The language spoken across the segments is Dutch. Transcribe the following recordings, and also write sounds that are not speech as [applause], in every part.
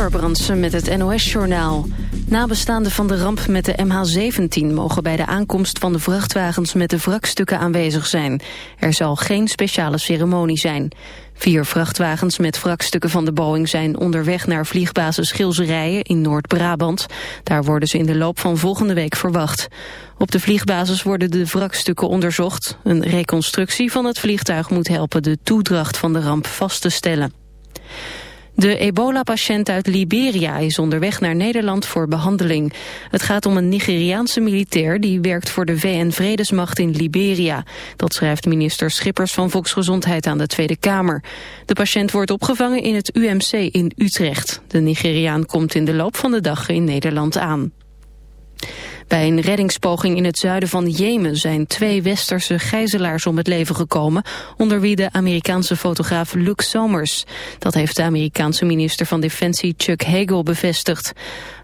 Amber Brandsen met het NOS-journaal. Nabestaanden van de ramp met de MH17 mogen bij de aankomst van de vrachtwagens met de wrakstukken aanwezig zijn. Er zal geen speciale ceremonie zijn. Vier vrachtwagens met wrakstukken van de Boeing zijn onderweg naar vliegbasis Gilserijen in Noord-Brabant. Daar worden ze in de loop van volgende week verwacht. Op de vliegbasis worden de wrakstukken onderzocht. Een reconstructie van het vliegtuig moet helpen de toedracht van de ramp vast te stellen. De ebola-patiënt uit Liberia is onderweg naar Nederland voor behandeling. Het gaat om een Nigeriaanse militair die werkt voor de VN-vredesmacht in Liberia. Dat schrijft minister Schippers van Volksgezondheid aan de Tweede Kamer. De patiënt wordt opgevangen in het UMC in Utrecht. De Nigeriaan komt in de loop van de dag in Nederland aan. Bij een reddingspoging in het zuiden van Jemen zijn twee westerse gijzelaars om het leven gekomen, onder wie de Amerikaanse fotograaf Luke Somers. Dat heeft de Amerikaanse minister van Defensie Chuck Hagel bevestigd.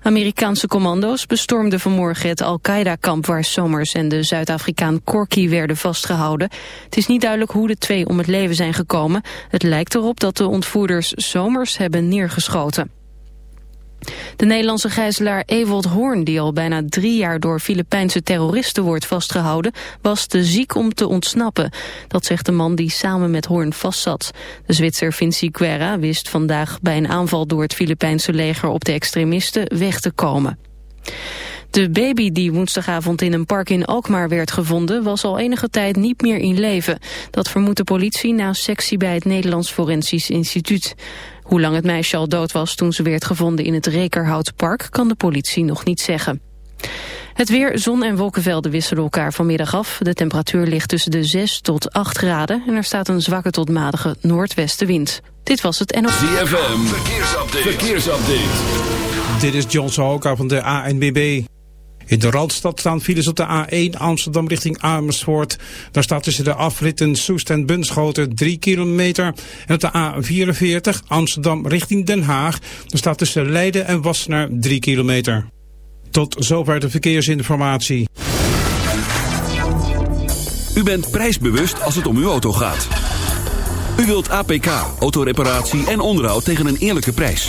Amerikaanse commando's bestormden vanmorgen het Al-Qaeda-kamp waar Somers en de Zuid-Afrikaan Corky werden vastgehouden. Het is niet duidelijk hoe de twee om het leven zijn gekomen. Het lijkt erop dat de ontvoerders Somers hebben neergeschoten. De Nederlandse gijzelaar Ewold Hoorn, die al bijna drie jaar door Filipijnse terroristen wordt vastgehouden, was te ziek om te ontsnappen. Dat zegt de man die samen met Hoorn vastzat. De Zwitser Vinci Guerra wist vandaag bij een aanval door het Filipijnse leger op de extremisten weg te komen. De baby die woensdagavond in een park in Alkmaar werd gevonden... was al enige tijd niet meer in leven. Dat vermoedt de politie na sectie bij het Nederlands Forensisch Instituut. Hoe lang het meisje al dood was toen ze werd gevonden in het Rekerhoutpark... kan de politie nog niet zeggen. Het weer, zon en wolkenvelden wisselen elkaar vanmiddag af. De temperatuur ligt tussen de 6 tot 8 graden... en er staat een zwakke tot matige noordwestenwind. Dit was het NOS. ZFM, verkeersupdate. verkeersupdate. Dit is John Sahoka van de ANBB. In de Randstad staan files op de A1 Amsterdam richting Amersfoort. Daar staat tussen de afritten Soest en Bunschoten 3 kilometer. En op de A44 Amsterdam richting Den Haag. Daar staat tussen Leiden en Wassenaar 3 kilometer. Tot zover de verkeersinformatie. U bent prijsbewust als het om uw auto gaat. U wilt APK, autoreparatie en onderhoud tegen een eerlijke prijs.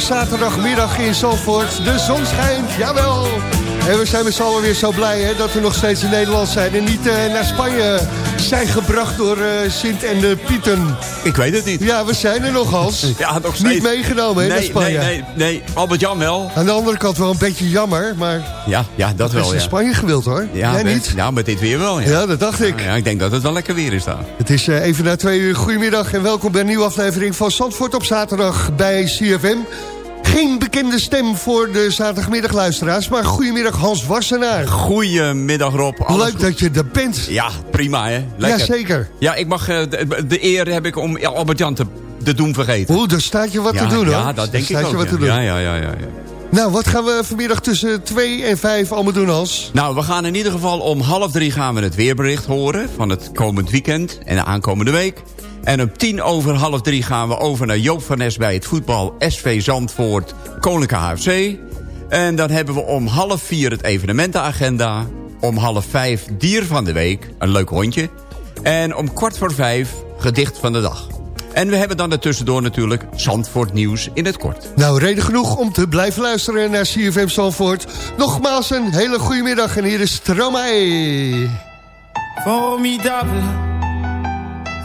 zaterdagmiddag in Zandvoort. De zon schijnt, jawel. En we zijn met z'n allen weer zo blij hè, dat we nog steeds in Nederland zijn... en niet uh, naar Spanje zijn gebracht door uh, Sint en de Pieten. Ik weet het niet. Ja, we zijn er nog, Hans. [laughs] ja, nog steeds. Niet meegenomen hè, nee, naar Spanje. Nee, nee, nee. Albert-Jan wel. Aan de andere kant wel een beetje jammer, maar... Ja, ja dat wel, is ja. in Spanje gewild, hoor. Ja, Jij met, niet? Ja, met dit weer wel, ja. Ja, dat dacht ik. Ja, ik denk dat het wel lekker weer is daar. Het is uh, even na twee uur. Goedemiddag en welkom bij een nieuwe aflevering van Zandvoort op zaterdag bij CFM. Geen bekende stem voor de zaterdagmiddagluisteraars, maar goedemiddag Hans Wassenaar. Goedemiddag Rob. Alles Leuk goed? dat je er bent. Ja, prima hè. Lekker. Jazeker. Ja, ik mag, uh, de, de, eer heb ik om Albert-Jan te, te doen vergeten. Oeh, daar staat je wat ja, te doen hoor. Ja, dat denk daar ik staat ook. Je wat te ja. doen. Ja, ja, ja, ja. Nou, wat gaan we vanmiddag tussen 2 en 5 allemaal doen, Hans? Nou, we gaan in ieder geval om half drie gaan we het weerbericht horen... van het komend weekend en de aankomende week. En om tien over half drie gaan we over naar Joop van Nes bij het voetbal SV Zandvoort Koninklijke HFC. En dan hebben we om half vier het evenementenagenda. Om half vijf dier van de week, een leuk hondje. En om kwart voor vijf gedicht van de dag. En we hebben dan ertussendoor natuurlijk Zandvoort nieuws in het kort. Nou, reden genoeg om te blijven luisteren naar CFM Zandvoort. Nogmaals een hele goede middag en hier is Stromae. Formidable.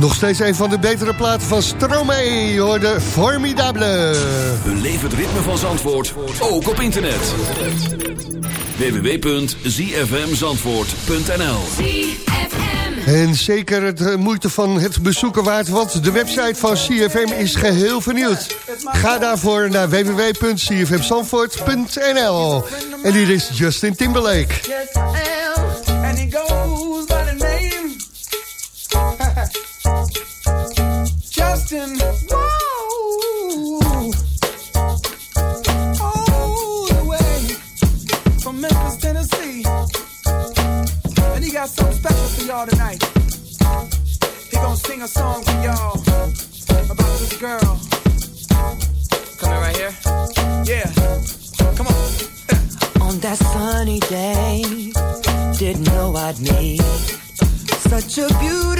Nog steeds een van de betere platen van Stromae, hoorde Formidable. Beleef het ritme van Zandvoort, ook op internet. www.zfmzandvoort.nl ZFM En zeker het eh, moeite van het bezoeken waard, want de website van CFM is geheel vernieuwd. Ga daarvoor naar www.cfmzandvoort.nl En hier is Justin Timberlake. Such a beautiful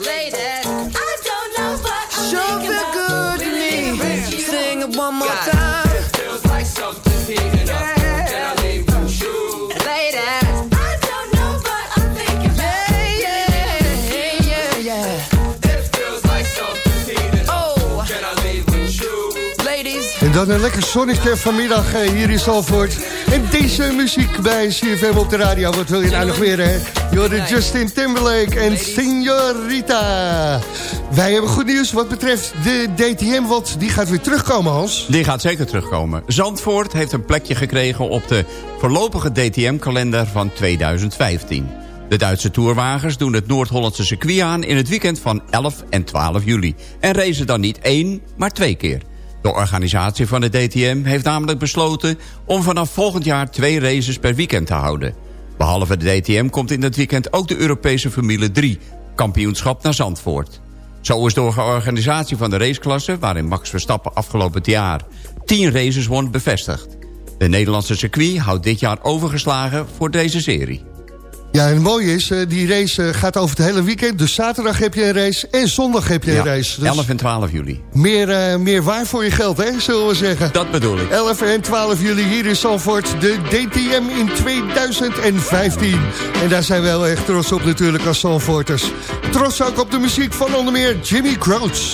En dan een lekker zonnetje vanmiddag eh, hier in Zalvoort. En deze muziek bij CFM op de radio. Wat wil je nou nog meer, hè? Jorden Justin Timberlake en Signorita. Wij hebben goed nieuws wat betreft de DTM, want die gaat weer terugkomen, Hans. Die gaat zeker terugkomen. Zandvoort heeft een plekje gekregen op de voorlopige DTM-kalender van 2015. De Duitse toerwagens doen het Noord-Hollandse circuit aan... in het weekend van 11 en 12 juli. En racen dan niet één, maar twee keer. De organisatie van de DTM heeft namelijk besloten... om vanaf volgend jaar twee races per weekend te houden. Behalve de DTM komt in dat weekend ook de Europese Formule 3... kampioenschap naar Zandvoort. Zo is door de organisatie van de raceklasse... waarin Max Verstappen afgelopen jaar tien races won bevestigd. De Nederlandse circuit houdt dit jaar overgeslagen voor deze serie. Ja, en het mooie is, eh, die race eh, gaat over het hele weekend. Dus zaterdag heb je een race en zondag heb je een race. Dus 11 en 12 juli. Meer, eh, meer waar voor je geld, hè, zullen we zeggen. Dat bedoel ik. 11 en 12 juli hier in Zandvoort, de DTM in 2015. En daar zijn we wel echt trots op natuurlijk als Zandvoorters. Trots ook op de muziek van onder meer Jimmy Crouch.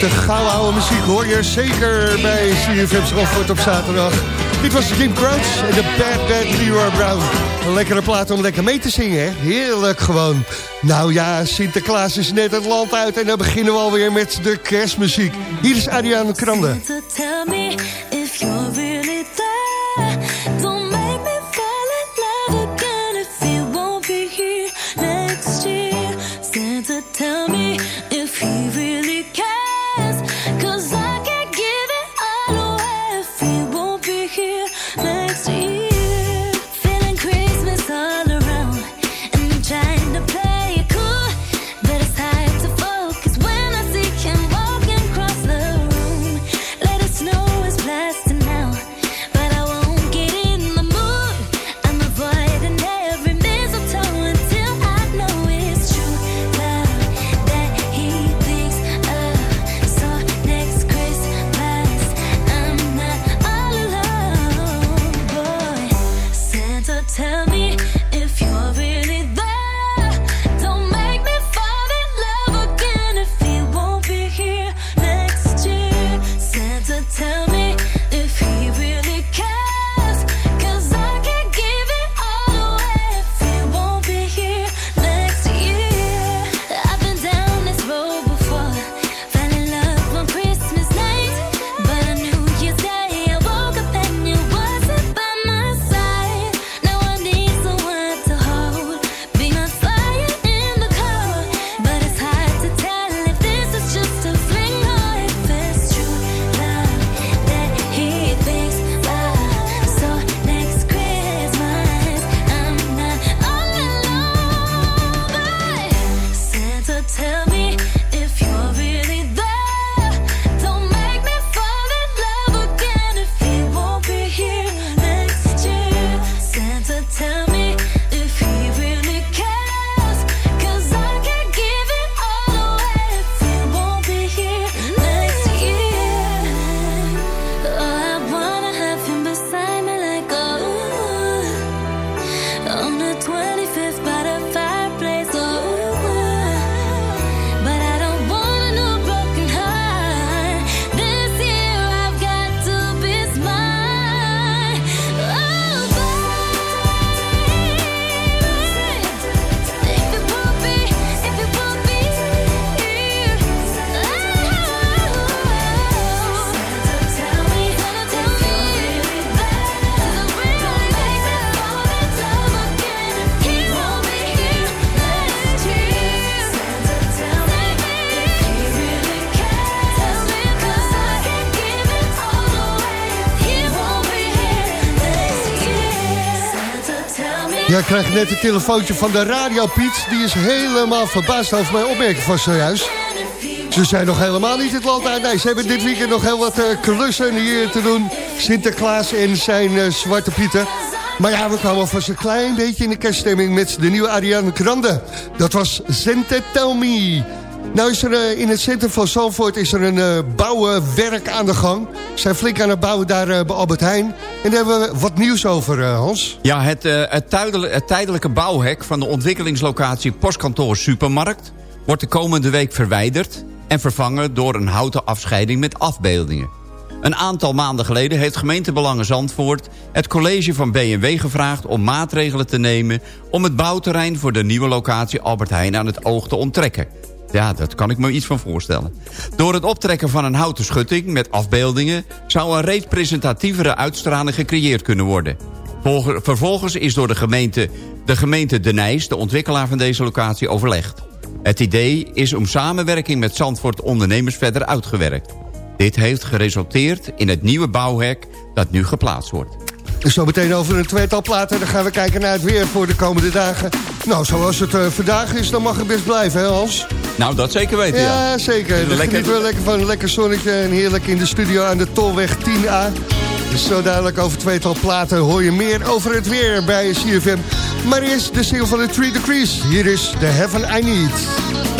de gouden oude muziek hoor je zeker bij CFM Schoolvoort op zaterdag. Dit was Jim Crouch en de Bad Bad Leroy Brown. Een lekkere plaat om lekker mee te zingen, hè? Heerlijk gewoon. Nou ja, Sinterklaas is net het land uit en dan beginnen we alweer met de kerstmuziek. Hier is Ariane Krande. Ja, ik krijg net een telefoontje van de radio, Piet. Die is helemaal verbaasd over mijn opmerking van zojuist. Ze zijn nog helemaal niet het land uit. Nee, ze hebben dit weekend nog heel wat uh, klussen hier te doen. Sinterklaas en zijn uh, Zwarte Pieten. Maar ja, we kwamen vast een klein beetje in de kerststemming met de nieuwe Ariane Grande. Dat was Zente Tell Me. Nou is er uh, in het centrum van Zandvoort is er een uh, bouwwerk aan de gang. Zijn flink aan het bouwen daar uh, bij Albert Heijn. En daar hebben we wat nieuws over, Hans. Ja, het, tijdelijke, het tijdelijke bouwhek van de ontwikkelingslocatie Postkantoor Supermarkt... wordt de komende week verwijderd en vervangen door een houten afscheiding met afbeeldingen. Een aantal maanden geleden heeft gemeentebelangen Zandvoort... het college van BMW gevraagd om maatregelen te nemen... om het bouwterrein voor de nieuwe locatie Albert Heijn aan het oog te onttrekken. Ja, dat kan ik me iets van voorstellen. Door het optrekken van een houten schutting met afbeeldingen... zou een representatievere uitstraling gecreëerd kunnen worden. Vervolgens is door de gemeente, de gemeente De Nijs, de ontwikkelaar van deze locatie, overlegd. Het idee is om samenwerking met Zandvoort ondernemers verder uitgewerkt. Dit heeft geresulteerd in het nieuwe bouwhek dat nu geplaatst wordt. Dus zo meteen over een tweetal platen. Dan gaan we kijken naar het weer voor de komende dagen. Nou, zoals het uh, vandaag is, dan mag het best blijven, hè Hans? Nou, dat zeker weten, ja. Ja, zeker. Dan lekker... wel lekker van een lekker zonnetje en heerlijk in de studio aan de Tolweg 10A. Dus zo dadelijk over tweetal platen hoor je meer over het weer bij CFM. Maar eerst de single van de Three Degrees. Hier is The Heaven I Need.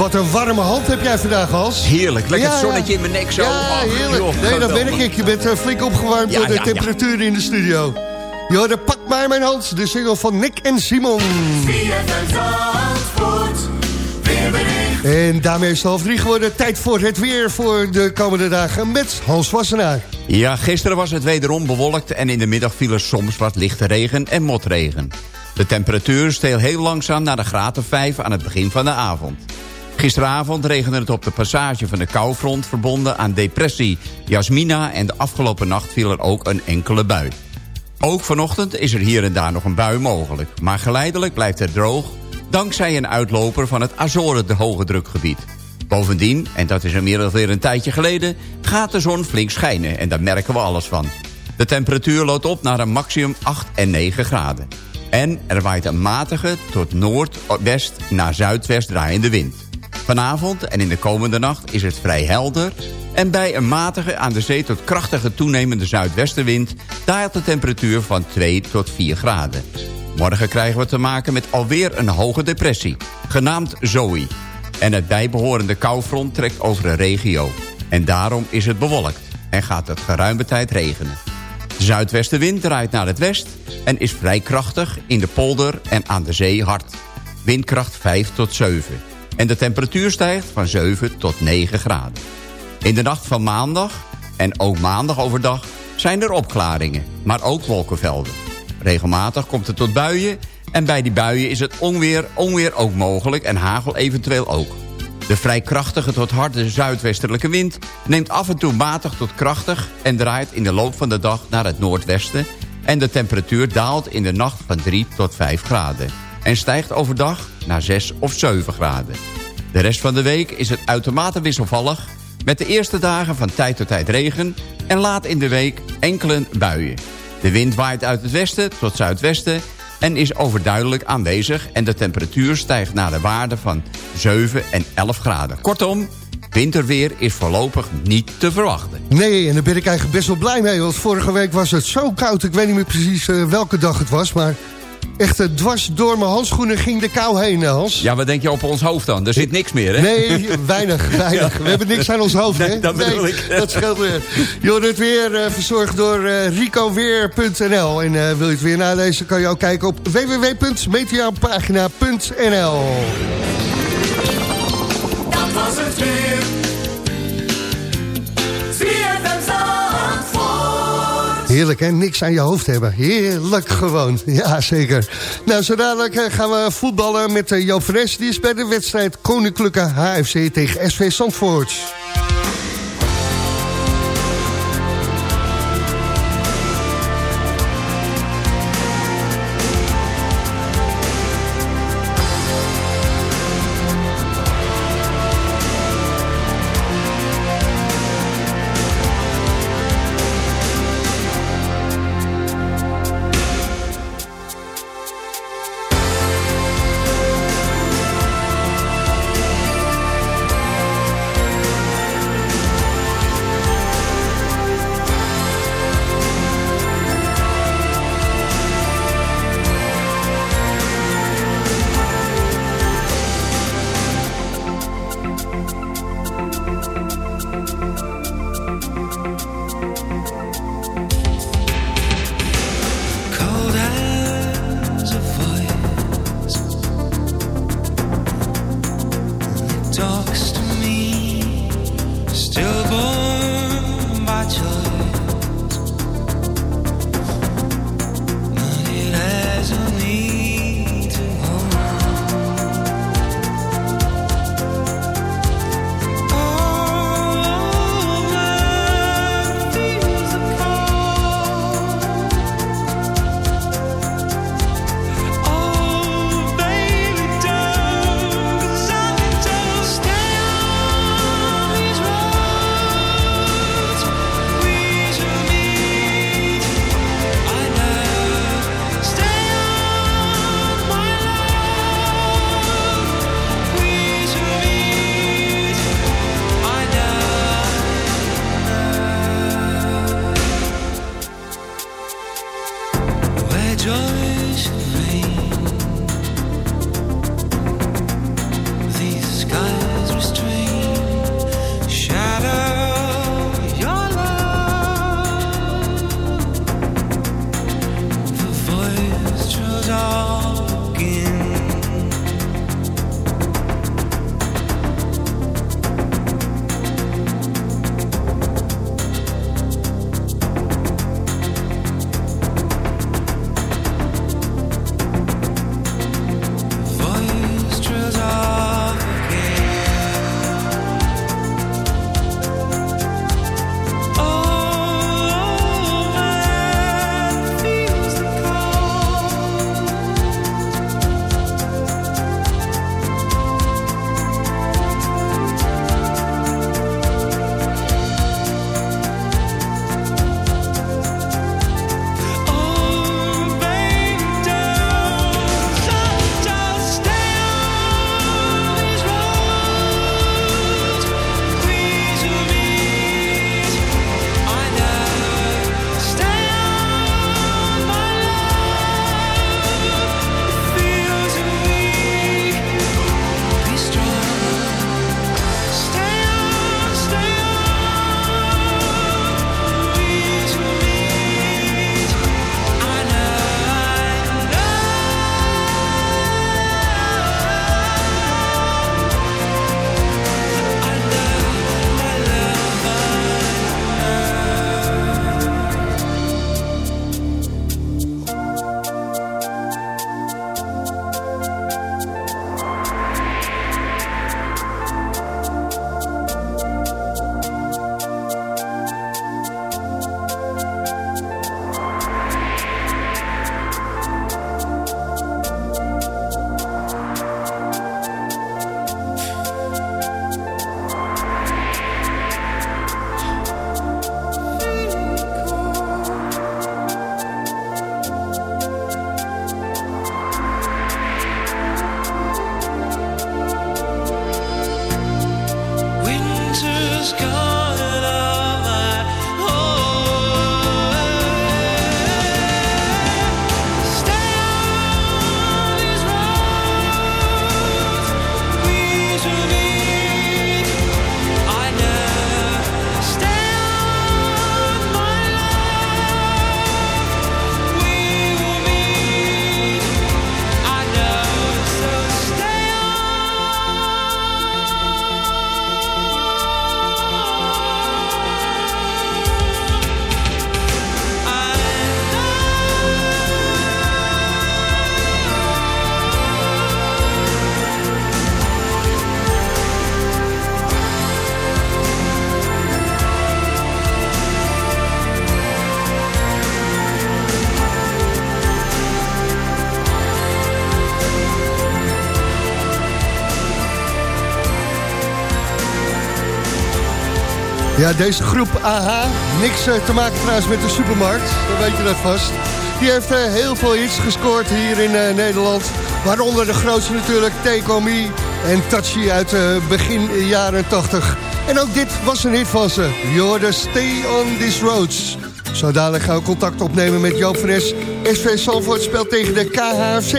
Wat een warme hand heb jij vandaag, Hans. Heerlijk, lekker Ja, zonnetje in mijn nek zo. Ja, heerlijk. joh, nee, dat ben ik. Je bent eh, flink opgewarmd Ja, door de ja, temperatuur in de studio. Jo, dan pak maar mijn hand. De single van Nick en Simon. En daarmee is het half drie geworden. Tijd voor het weer voor de komende dagen met Hans Wassenaar. Ja, gisteren was het wederom bewolkt en in de middag viel er soms wat lichte regen en motregen. De temperatuur steeg heel langzaam naar de graad of 5 aan het begin van de avond. Gisteravond regende het op de passage van de koufront verbonden aan depressie Jasmina... en de afgelopen nacht viel er ook een enkele bui. Ook vanochtend is er hier en daar nog een bui mogelijk. Maar geleidelijk blijft het droog... dankzij een uitloper van het Azoren de hoge drukgebied. Bovendien, en dat is inmiddels weer een tijdje geleden... gaat de zon flink schijnen en daar merken we alles van. De temperatuur loopt op naar een maximum 8 en 9 graden. En er waait een matige tot noordwest naar zuidwest draaiende wind. Vanavond en in de komende nacht is het vrij helder... en bij een matige aan de zee tot krachtige toenemende zuidwestenwind... daalt de temperatuur van 2 tot 4 graden. Morgen krijgen we te maken met alweer een hoge depressie, genaamd Zoe. En het bijbehorende koufront trekt over de regio. En daarom is het bewolkt en gaat het geruime tijd regenen. De zuidwestenwind draait naar het west en is vrij krachtig in de polder en aan de zee hard. Windkracht 5 tot 7. En de temperatuur stijgt van 7 tot 9 graden. In de nacht van maandag en ook maandag overdag zijn er opklaringen, maar ook wolkenvelden. Regelmatig komt het tot buien en bij die buien is het onweer, onweer ook mogelijk en hagel eventueel ook. De vrij krachtige tot harde zuidwestelijke wind neemt af en toe matig tot krachtig... en draait in de loop van de dag naar het noordwesten... en de temperatuur daalt in de nacht van 3 tot 5 graden... en stijgt overdag naar 6 of 7 graden. De rest van de week is het uitermate wisselvallig... met de eerste dagen van tijd tot tijd regen... en laat in de week enkele buien. De wind waait uit het westen tot zuidwesten en is overduidelijk aanwezig... en de temperatuur stijgt naar de waarde van 7 en 11 graden. Kortom, winterweer is voorlopig niet te verwachten. Nee, en daar ben ik eigenlijk best wel blij mee. Want vorige week was het zo koud. Ik weet niet meer precies eh, welke dag het was. Maar Echt eh, dwars door mijn handschoenen ging de kou heen, Hans. Ja, wat denk je op ons hoofd dan? Er zit niks meer, hè? Nee, weinig, [laughs] weinig. We hebben niks aan ons hoofd, Nee, hè? dat bedoel ik. [laughs] Dat scheelt weer. Joh, het weer eh, verzorgd door eh, ricoweer.nl. En wil je het weer nalezen, kan je ook kijken op www.meteopagina.nl. Dat was het weer. Heerlijk, hè? Niks aan je hoofd hebben. Heerlijk gewoon. Ja, zeker. Nou, zo dadelijk eh, gaan we voetballen met uh, Joop Fres. Die is bij de wedstrijd Koninklijke HFC tegen SV Zandvoort. Ja, deze groep AHA, niks eh, te maken trouwens met de supermarkt, dan weet je dat vast. Die heeft eh, heel veel hits gescoord hier in eh, Nederland. Waaronder de grootste natuurlijk, Take On Me en Touchy uit eh, begin jaren 80. En ook dit was een hit van ze. You're Stay On These Roads. Zo dadelijk gaan contact opnemen met Joop van Es. SV Salvoort speelt tegen de KHC.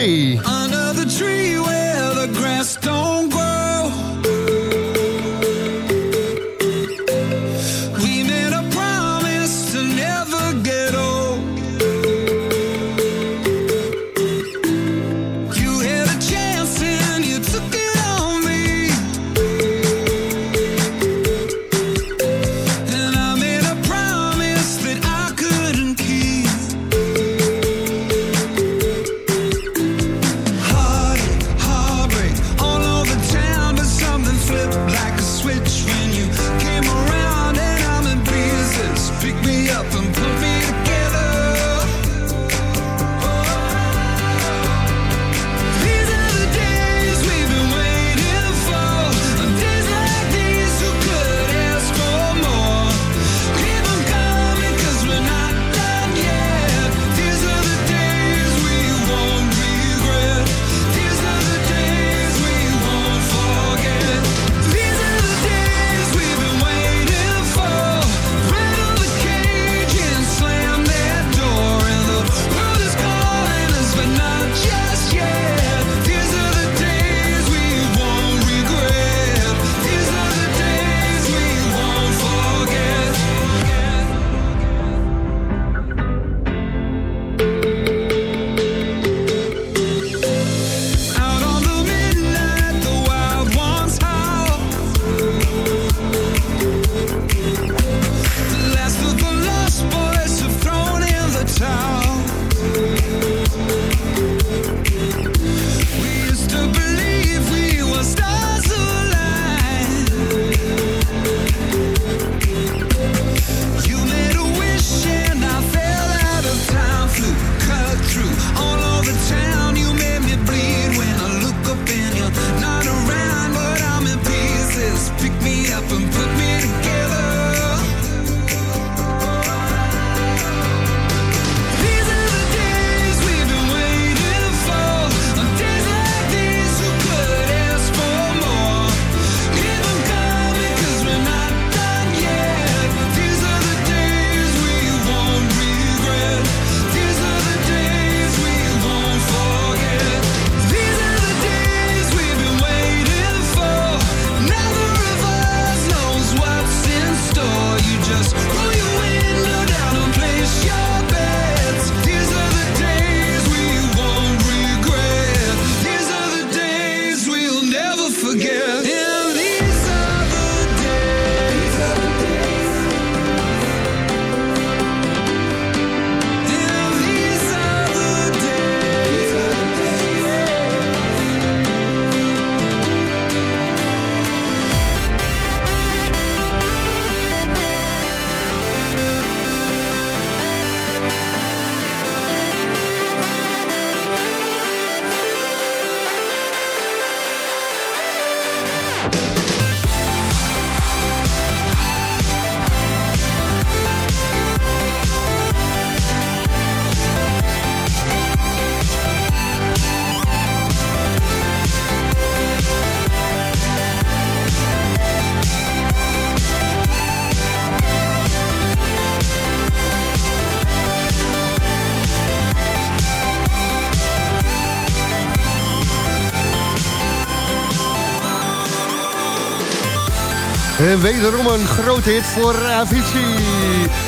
Wederom een groot hit voor Avicii.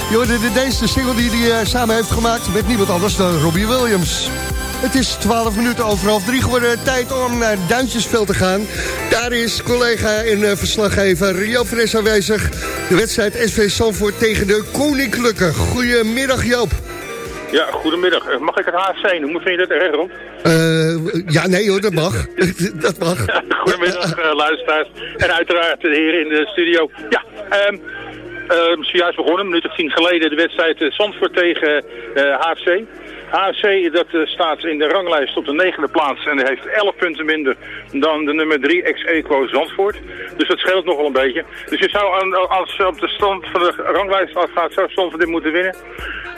Je hoorde de deze single die hij eh, samen heeft gemaakt met niemand anders dan Robbie Williams. Het is 12 minuten over half drie geworden. Tijd om naar Duintjesveld te gaan. Daar is collega en eh, verslaggever Joop Fres aanwezig. De wedstrijd SV Sanford tegen de Koninklijke. Goedemiddag Joop. Ja, goedemiddag. Eh, Mag ik het HFC noemen? Vind je dat erg? Eh, ja, nee hoor, dat mag. [laughs] dat mag. Goedemiddag, eh, luisteraars. En uiteraard de heren in de studio. Ja, ehm ehm, zojuist begonnen, een minuut of tien geleden, de wedstrijd eh, Zandvoort tegen eh HFC. AFC dat eh, staat in de ranglijst op de negende plaats en heeft 11 punten minder dan de nummer 3 ex-equo Zandvoort. Dus dat scheelt nog wel een beetje. Dus je zou aan- als op de stand van de ranglijst afgaat, zou Zandvoort dit moeten winnen.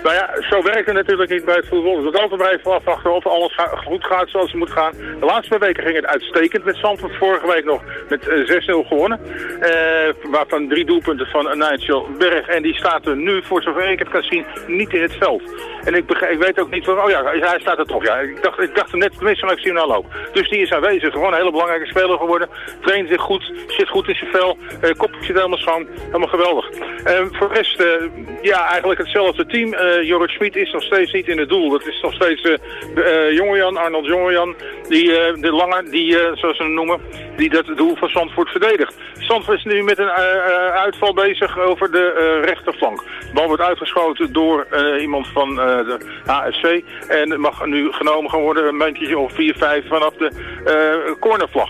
Nou ja, zo werkt het natuurlijk niet bij het voetbal. Moeten altijd maar even afwachten of alles goed gaat zoals het moet gaan. De laatste weken ging het uitstekend met Zandvoort. Vorige week nog met eh, 6-0 gewonnen. Eh, waarvan drie doelpunten van Nigel Berg. En die staat er nu, voor zover ik het kan zien, niet in het veld. En ik, ik weet ook niet oh ja, hij staat er toch. Ja, ik dacht, ik dacht er net, tenminste, maar ik zie hem nou lopen. Dus die is aanwezig. Gewoon een hele belangrijke speler geworden. Traint zich goed, zit goed in zijn vel. Eh kop zit helemaal schoon. Helemaal geweldig. Eh, voor de rest, eh, ja, eigenlijk hetzelfde team. Eh Jorrit Schmid is nog steeds niet in het doel. Dat is nog steeds uh, Jongejan, Arnold Jongejan. Die, de lange, die, zoals ze hem noemen, die dat doel van Zandvoort verdedigt. Zandvoort is nu met een uitval bezig over de rechterflank. De bal wordt uitgeschoten door iemand van de AFC. En mag nu genomen gaan worden een muntje of 4-5 vanaf de eh, cornervlag.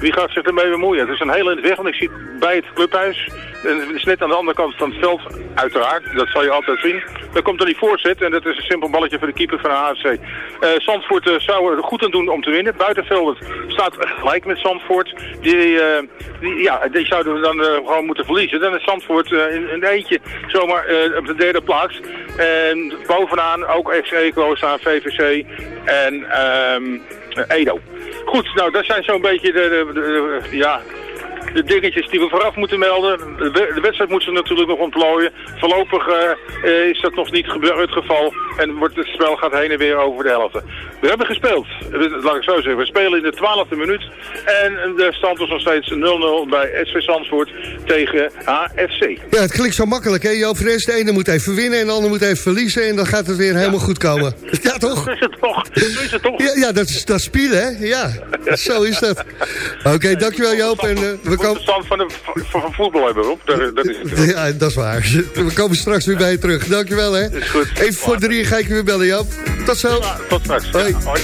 Wie gaat zich ermee bemoeien? Het is een hele weg, want ik zie bij het clubhuis. En het is net aan de andere kant van het veld, uiteraard. Dat zal je altijd zien. Dan komt er die voorzet en dat is een simpel balletje voor de keeper van de AFC. Eh Zandvoort eh, zou er goed aan doen om te winnen. Buitenveld staat gelijk met Zandvoort. Die, eh, die, ja, die zouden we dan gewoon moeten verliezen. Dan is Zandvoort in een eentje zomaar op de derde plaats. En bovenaan ook FC Eco staan VVC en ehm, Edo. Goed, nou dat zijn zo'n beetje de, de, ja, de dingetjes die we vooraf moeten melden. De, we- de wedstrijd moeten ze natuurlijk nog ontplooien. Voorlopig eh, eh, is dat nog niet gebeurd het geval. En wordt het spel gaat heen en weer over de helft. We hebben gespeeld. Eh, Laat ik zo zeggen. We spelen in de twaalfde minuut. En de stand is nog steeds 0-0 bij SV Zandvoort tegen AFC. Ja, het klinkt zo makkelijk, hè? Joop Fres, de ene moet even winnen en de ander moet even verliezen... en dan gaat het weer helemaal goed komen. [laughs] Ja, toch? Zo is het toch? Is het toch? Ja, ja dat, is, dat is spelen, hè? Ja, zo is dat. Oké, dankjewel Joop. En, We komen... stand van, de, van, voetbal hebben Rob. Dat, dat is [laughs] het. Ja, dat is waar. We komen straks weer bij je terug. Dankjewel, hè? Is goed. Even voor drie ga ik je weer bellen, Joop. Tot zo. Tot straks. Hoi. Ja, hoi.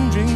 Wondering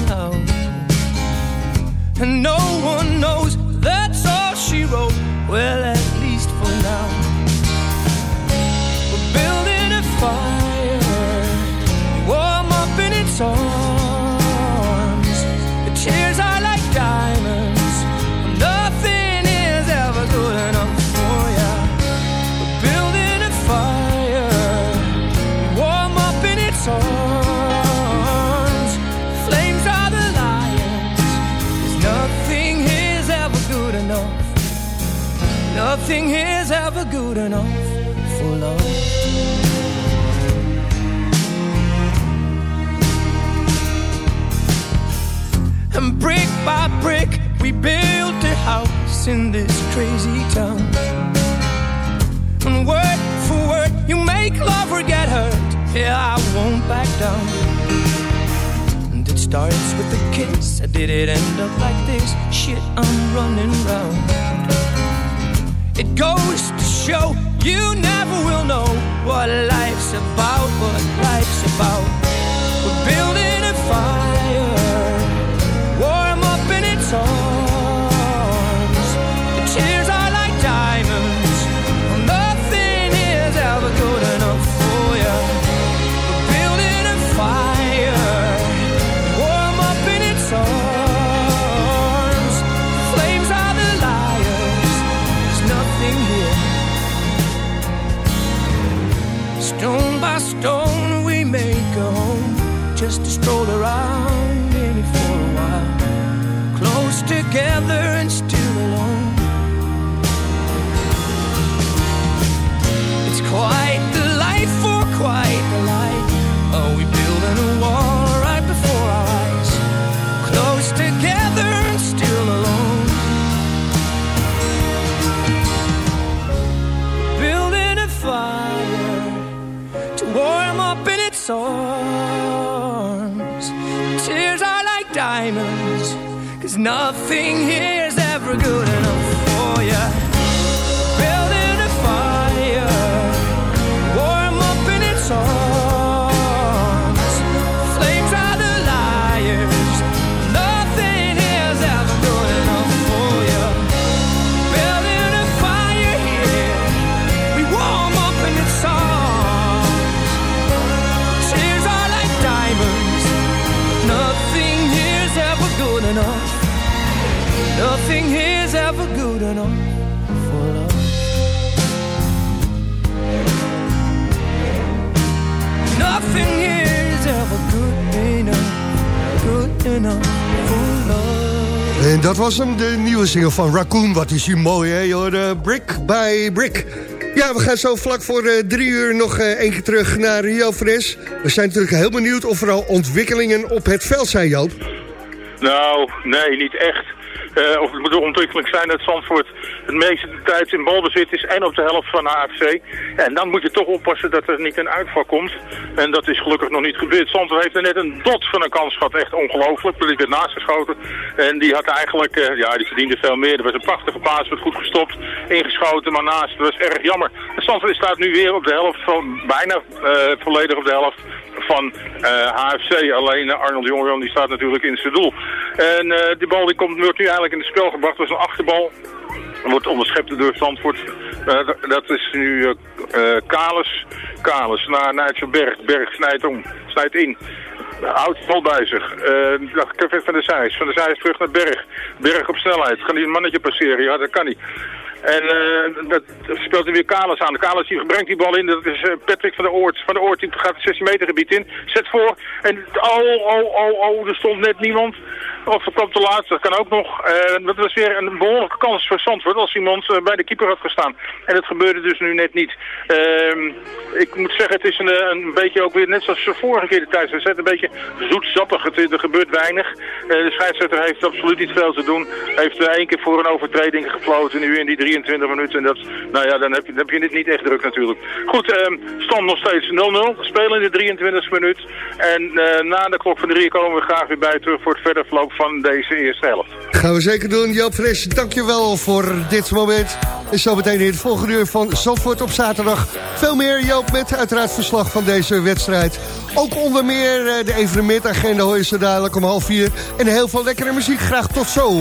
storms. Tears are like diamonds, cause nothing here's ever good. En dat was hem, de nieuwe single van Raccoon. Wat is hier mooi, hè? Je hoorde Brick by Brick. Ja, we gaan zo vlak voor eh, drie uur nog eh, één keer terug naar Rio Fres. We zijn natuurlijk heel benieuwd of er al ontwikkelingen op het veld zijn, Joop. Nou, nee, niet echt. Eh, of het moet ontwikkelijk zijn dat Zandvoort het meeste tijd in balbezit is en op de helft van AFC. En dan moet je toch oppassen dat er niet een uitval komt. En dat is gelukkig nog niet gebeurd. Zandvoort heeft er net een dot van een kans gehad. Echt ongelooflijk. Die werd naast geschoten. En die had eigenlijk, eh, ja, die verdiende veel meer. Er was een prachtige paas, werd goed gestopt. Ingeschoten, maar naast. Dat was erg jammer. En Zandvoort staat nu weer op de helft van, bijna eh, volledig op de helft van eh, HFC. Alleen uh, Arnold Jongewan die staat natuurlijk in zijn doel. En eh, die bal die komt, wordt nu eigenlijk in het spel gebracht. Dat is een achterbal. Wordt onderschept door Zandvoort. Eh, dat is nu eh eh, Kalis. Kalis naar Nigel Berg. Berg snijdt om. Snijdt in. Houdt bal bij zich. Uh, van der Zijs. Van der Zijs terug naar Berg. Berg op snelheid. Kan hij een mannetje passeren? Ja, dat kan hij. En eh, dat speelt hij weer Kalis aan. Kalis die brengt die bal in. Dat is eh, Patrick van der Oort. Van der Oort die gaat het 16 meter gebied in. Zet voor. En oh, oh, oh, oh. Er stond net niemand. Of het kwam te laat. Dat kan ook nog. Eh, dat was weer een behoorlijke kans voor Zandvoort. Als iemand bij de keeper had gestaan. En dat gebeurde dus nu net niet. Ehm, ik moet zeggen, het is een, een beetje ook weer net zoals de vorige keer de thuiswedstrijd. Een beetje zoetsappig. Het, er gebeurt weinig. De scheidsrechter heeft absoluut niet veel te doen. Heeft één keer voor een overtreding gefloten. Nu in die 23 minuten. En dat, nou ja, dan heb je, het niet echt druk natuurlijk. Goed, um, stand nog steeds 0-0. Spelen in de 23 e minuut. En eh, na de klok van drie komen we graag weer bij terug voor het verder verloop van deze eerste helft. Gaan we zeker doen. Joop Fres, dankjewel voor dit moment. En zo meteen in het volgende uur van Zandvoort op zaterdag. Veel meer Joop met uiteraard verslag van deze wedstrijd. Ook onder meer eh, de evenementagenda hoor je zo dadelijk om half vier. En heel veel lekkere muziek. Graag tot zo.